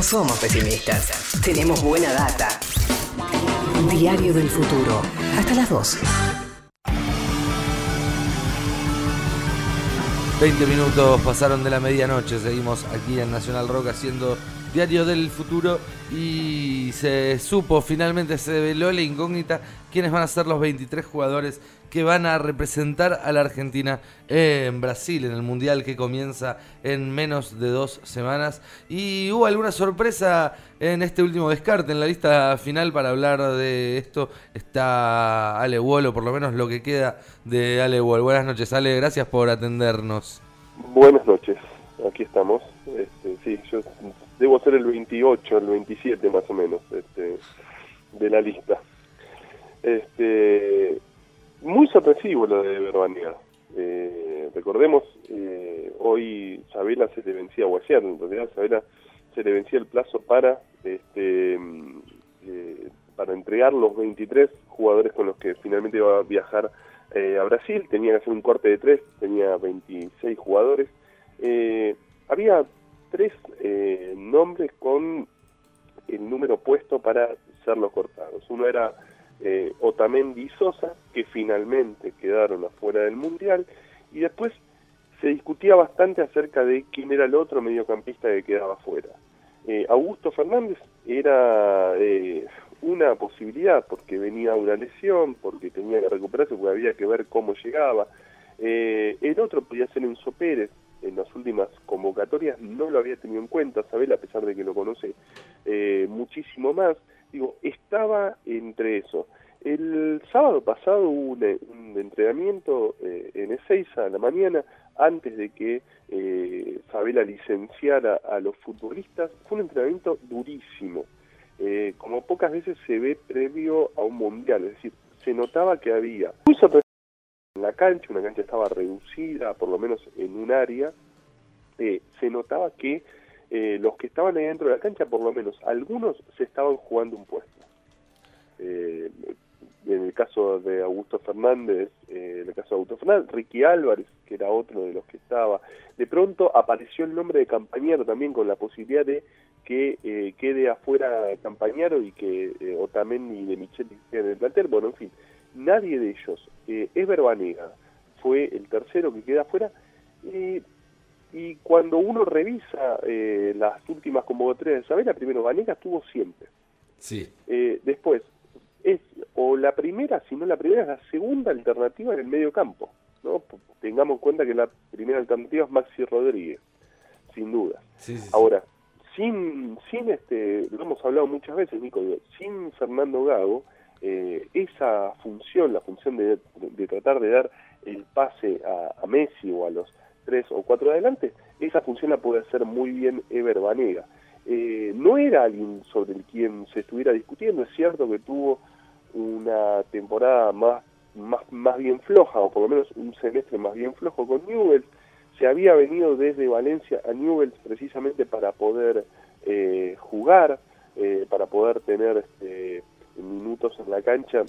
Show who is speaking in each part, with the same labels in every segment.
Speaker 1: No somos pesimistas, tenemos buena data. Diario del Futuro, hasta las 2.
Speaker 2: 20 minutos pasaron de la medianoche, seguimos aquí en Nacional Rock haciendo Diario del Futuro y se supo, finalmente se veló la incógnita quiénes van a ser los 23 jugadores que van a representar a la Argentina en Brasil, en el Mundial que comienza en menos de dos semanas. Y hubo alguna sorpresa en este último descarte, en la lista final para hablar de esto está Ale Wall, o por lo menos lo que queda de Ale Wall. Buenas noches, Ale, gracias por atendernos.
Speaker 3: Buenas noches, aquí estamos. Este, sí, yo debo ser el 28, el 27 más o menos este, de la lista. Este, muy sorpresivo lo de Verbanega. Eh, recordemos, eh, hoy Sabela se le vencía, o ayer en realidad Sabela se le vencía el plazo para este eh, para entregar los 23 jugadores con los que finalmente iba a viajar eh, a Brasil. Tenía que hacer un corte de tres, tenía 26 jugadores. Había tres nombres con el número puesto para ser los cortados. Uno era eh, Otamendi y Sosa, que finalmente quedaron afuera del Mundial, y después se discutía bastante acerca de quién era el otro mediocampista que quedaba afuera. Eh, Augusto Fernández era eh, una posibilidad porque venía una lesión, porque tenía que recuperarse, porque había que ver cómo llegaba. Eh, el otro podía ser Enzo Pérez, en las últimas convocatorias no lo había tenido en cuenta, Sabel, a pesar de que lo conoce eh, muchísimo más. Digo, estaba entre eso. El sábado pasado hubo un, entrenamiento eh, en Ezeiza a la mañana, antes de que eh, Sabela licenciara a los futbolistas. Fue un entrenamiento durísimo, eh, como pocas veces se ve previo a un mundial, es decir, se notaba que había en la cancha, una cancha estaba reducida, por lo menos en un área, eh, se notaba que eh, los que estaban ahí dentro de la cancha, por lo menos algunos se estaban jugando un puesto. Eh, en el caso de Augusto Fernández, en el caso de Augusto Fernández, Ricky Álvarez, que era otro de los que estaba. De pronto apareció el nombre de Campañero también con la posibilidad de que quede afuera Campañaro y que Otamendi y de Michel en el plantel. Bueno, en fin, nadie de ellos. Eh, Ever Banega fue el tercero que queda afuera. Eh, y cuando uno revisa eh, las últimas convocatorias de Sabela, primero Banega estuvo siempre.
Speaker 2: Sí.
Speaker 3: Eh, después, es o la primera, si no la primera, es la segunda alternativa en el medio campo. ¿no? Tengamos en cuenta que la primera alternativa es Maxi Rodríguez, sin duda. Ahora, sin, sin este, lo hemos hablado muchas veces, Nico, sin Fernando Gago, eh, esa función, la función de, tratar de dar el pase a, Messi o a los tres o cuatro adelante, esa función la puede hacer muy bien Ever Banega. Eh, no era alguien sobre el quien se estuviera discutiendo, es cierto que tuvo una temporada más, más, más bien floja, o por lo menos un semestre más bien flojo con Newell's, se había venido desde Valencia a Newell's precisamente para poder eh, jugar, para poder tener este, minutos en la cancha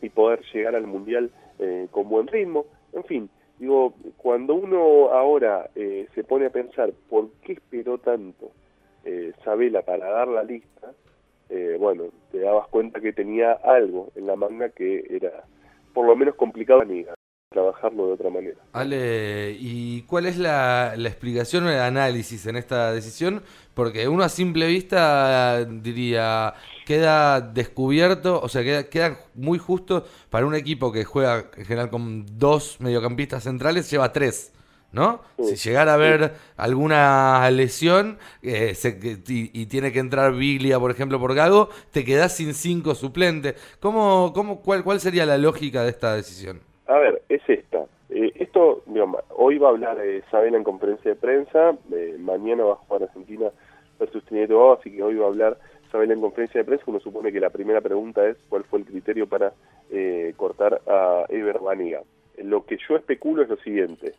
Speaker 3: y poder llegar al Mundial eh, con buen ritmo. En fin, digo, cuando uno ahora eh, se pone a pensar por qué esperó tanto eh, Sabela para dar la lista, eh, bueno, te dabas cuenta que tenía algo en la manga que era por lo menos complicado trabajarlo de otra manera.
Speaker 2: Ale, ¿y cuál es la, la explicación o el análisis en esta decisión? Porque uno a simple vista diría, queda descubierto, o sea, queda, queda muy justo para un equipo que juega en general con dos mediocampistas centrales, lleva tres. ¿no? Si llegara a haber alguna lesión eh, y, tiene que entrar Biglia, por ejemplo, por Gago, te quedas sin cinco suplentes. ¿Cómo, cómo, cuál, ¿Cuál sería la lógica de esta decisión?
Speaker 3: A ver, es esta. Eh, esto, hoy va a hablar eh, Sabela en conferencia de prensa, eh, mañana va a jugar Argentina versus Trinidad así que hoy va a hablar Sabela en conferencia de prensa. Uno supone que la primera pregunta es cuál fue el criterio para eh, cortar a Ever Banega. Lo que yo especulo es lo siguiente.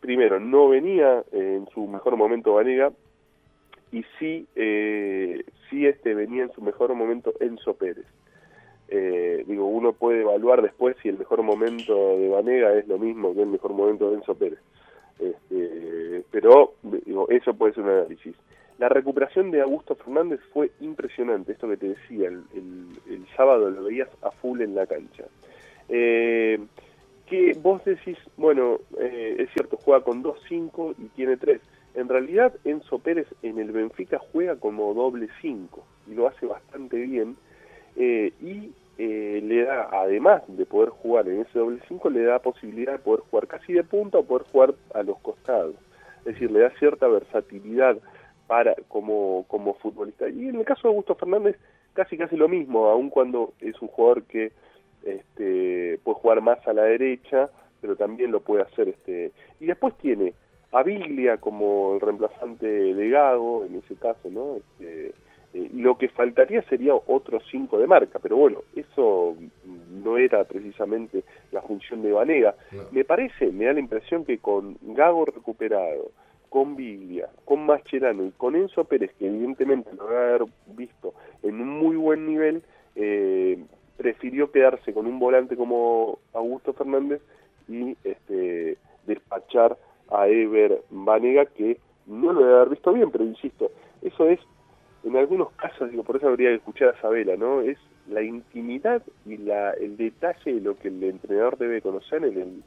Speaker 3: primero, no venía en su mejor momento Banega y sí, sí este venía en su mejor momento Enzo Pérez. Eh, digo, uno puede evaluar después si el mejor momento de Vanega es lo mismo que el mejor momento de Enzo Pérez. Este, pero digo, eso puede ser un análisis. la recuperación de Augusto Fernández fue impresionante, esto que te decía, el, sábado lo veías a full en la cancha. Eh, que vos decís, bueno, eh, es cierto, juega con 2-5 y tiene 3. En realidad Enzo Pérez en el Benfica juega como doble 5 y lo hace bastante bien. Y eh, le da, además de poder jugar en ese doble 5, le da posibilidad de poder jugar casi de punta o poder jugar a los costados. Es decir, le da cierta versatilidad para como, como futbolista. Y en el caso de Augusto Fernández, casi casi lo mismo, aun cuando es un jugador que este, puede jugar más a la derecha, pero también lo puede hacer. este Y después tiene a Biglia como el reemplazante de Gago, en ese caso, ¿no? Este, eh, lo que faltaría sería otro cinco de marca, pero bueno, eso no era precisamente la función de Vanega. Me parece, me da la impresión que con Gago recuperado, con Biglia, con Mascherano y con Enzo Pérez, que evidentemente lo va a haber visto en un muy buen nivel, eh, prefirió quedarse con un volante como Augusto Fernández y este, despachar a Ever Vanega, que no lo debe haber visto bien, pero insisto, eso es en algunos casos, digo, por eso habría que escuchar a Sabela, ¿no? Es la intimidad y la, el detalle de lo que el entrenador debe conocer en el,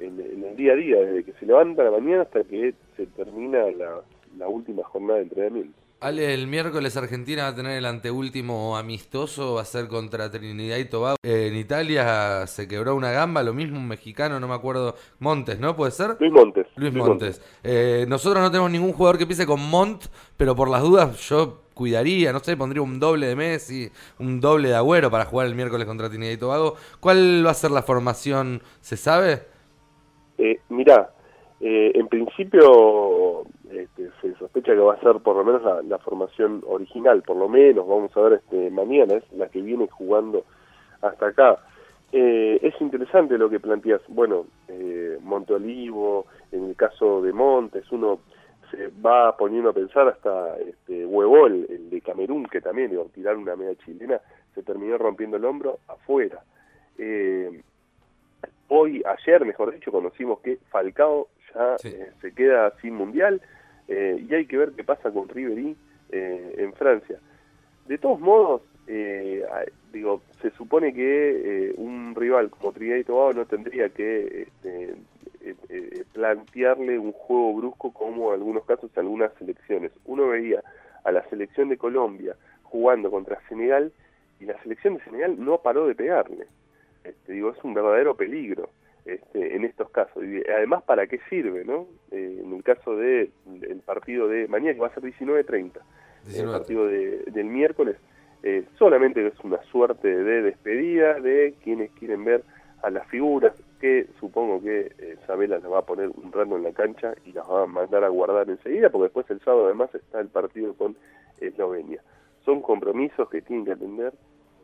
Speaker 3: en, el día a día, desde que se levanta la mañana hasta que se termina la, la última jornada de entrenamiento.
Speaker 2: Ale, el miércoles Argentina va a tener el anteúltimo amistoso, va a ser contra Trinidad y Tobago. en Italia se quebró una gamba, lo mismo un mexicano, no me acuerdo, Montes, ¿no? ¿Puede ser?
Speaker 3: Luis Montes.
Speaker 2: Luis, Montes. Eh, nosotros no tenemos ningún jugador que pise con Mont, pero por las dudas yo cuidaría, no sé, pondría un doble de Messi, un doble de Agüero para jugar el miércoles contra Trinidad y Tobago. ¿Cuál va a ser la formación? ¿Se sabe?
Speaker 3: Eh, mirá, eh, en principio este, se sospecha que va a ser por lo menos la, formación original, por lo menos, vamos a ver este mañana, es la que viene jugando hasta acá. Eh, es interesante lo que planteas, bueno, eh, Monte Olivo, en el caso de Montes, uno se va poniendo a pensar hasta este Huevol, el de Camerún, que también iba a tirar una media chilena, se terminó rompiendo el hombro afuera. Eh, hoy, ayer, mejor dicho, conocimos que Falcao ya eh, se queda sin mundial, eh, y hay que ver qué pasa con Ribery eh, en Francia. De todos modos, eh, digo, se supone que un rival como Trinidad y Tobago no tendría que este, plantearle un juego brusco como en algunos casos algunas selecciones. Uno veía a la selección de Colombia jugando contra Senegal y la selección de Senegal no paró de pegarle. Este, digo, es un verdadero peligro. Este, en estos casos. Y además, ¿para qué sirve? no eh, En el caso del el partido de mañana, que va a ser 19.30, el partido de, del miércoles, eh, solamente es una suerte de despedida de quienes quieren ver a las figuras, que supongo que eh, Sabela las va a poner un rato en la cancha y las va a mandar a guardar enseguida, porque después el sábado además está el partido con Eslovenia. Son compromisos que tienen que atender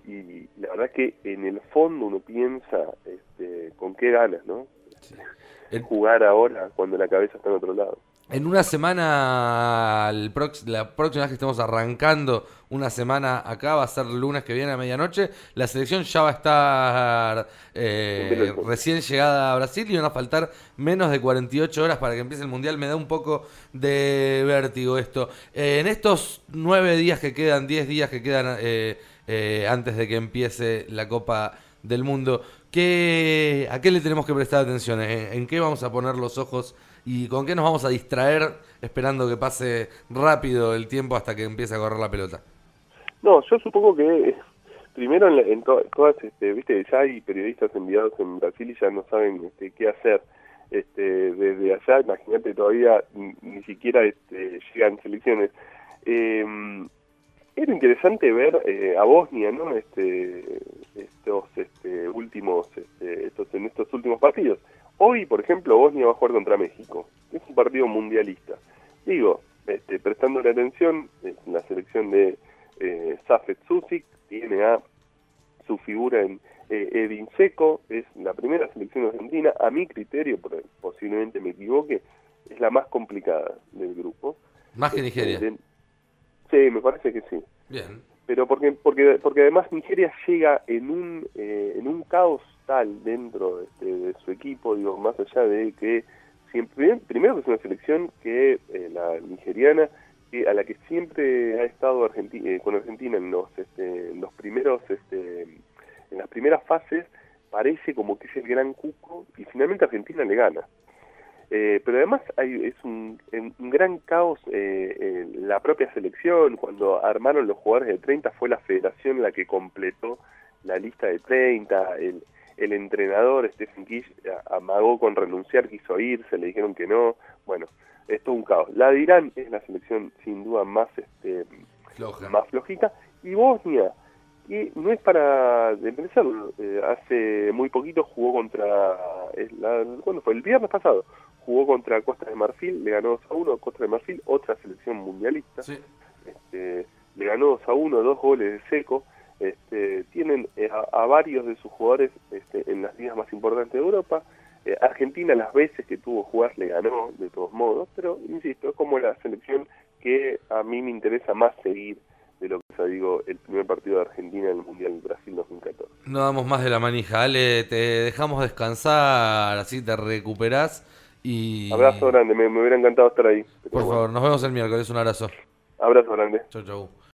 Speaker 3: y la verdad que en el fondo uno piensa este, con qué ganas, ¿no? Jugar ahora cuando la cabeza está en otro lado.
Speaker 2: En una semana, el la próxima vez que estemos arrancando una semana acá, va a ser lunes que viene a medianoche, la selección ya va a estar eh, recién llegada a Brasil y van a faltar menos de 48 horas para que empiece el Mundial. Me da un poco de vértigo esto. Eh, en estos nueve días que quedan, diez días que quedan... Eh, eh, antes de que empiece la Copa del Mundo. ¿Qué, ¿A qué le tenemos que prestar atención? ¿En, qué vamos a poner los ojos y con qué nos vamos a distraer esperando que pase rápido el tiempo hasta que empiece a correr la pelota?
Speaker 3: No, yo supongo que primero en, todas, este, viste, ya hay periodistas enviados en Brasil y ya no saben este, qué hacer. Este, desde allá, imagínate, todavía ni, siquiera este, llegan selecciones. Eh, era interesante ver eh, a Bosnia, ¿no? Este, estos este, últimos, este, estos, en estos últimos partidos. Hoy, por ejemplo, Bosnia va a jugar contra México. Es un partido mundialista. Digo, este, prestando la atención, la selección de eh, Safet Susik tiene a su figura en eh, Edin Seco, es la primera selección argentina, a mi criterio, posiblemente me equivoque, es la más complicada del grupo.
Speaker 2: Más que este, Nigeria.
Speaker 3: Sí, me parece que sí.
Speaker 2: Bien.
Speaker 3: Pero porque, porque, porque además Nigeria llega en un, eh, en un caos tal dentro este, de su equipo, digo, más allá de que siempre, primero que es una selección que eh, la nigeriana que a la que siempre ha estado Argentina, eh, con Argentina en los, este, en los primeros, este, en las primeras fases, parece como que es el gran cuco y finalmente Argentina le gana. Eh, pero además hay, es un, un gran caos eh, en la propia selección. Cuando armaron los jugadores de 30 fue la federación la que completó la lista de 30. El, el entrenador Stephen Kish amagó con renunciar, quiso irse, le dijeron que no. Bueno, es un caos. La de Irán es la selección sin duda más este más flojita y Bosnia y no es para empezar eh, hace muy poquito jugó contra la, ¿cuándo fue? el viernes pasado jugó contra Costa de Marfil le ganó 2 a 1 Costa de Marfil otra selección mundialista este, le ganó 2 a 1 dos goles de seco este, tienen eh, a, varios de sus jugadores este, en las ligas más importantes de Europa. Eh, Argentina las veces que tuvo jugar le ganó de todos modos, pero insisto, es como la selección que a mí me interesa más seguir de lo que digo el primer partido de Argentina en el Mundial Brasil 2014.
Speaker 2: No damos más de la manija, Ale, te dejamos descansar, así te recuperás y...
Speaker 3: Abrazo grande, me, hubiera encantado estar ahí.
Speaker 2: Por favor, nos vemos el miércoles, un abrazo.
Speaker 3: Abrazo grande.
Speaker 2: Chau, chau.